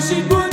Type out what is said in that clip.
I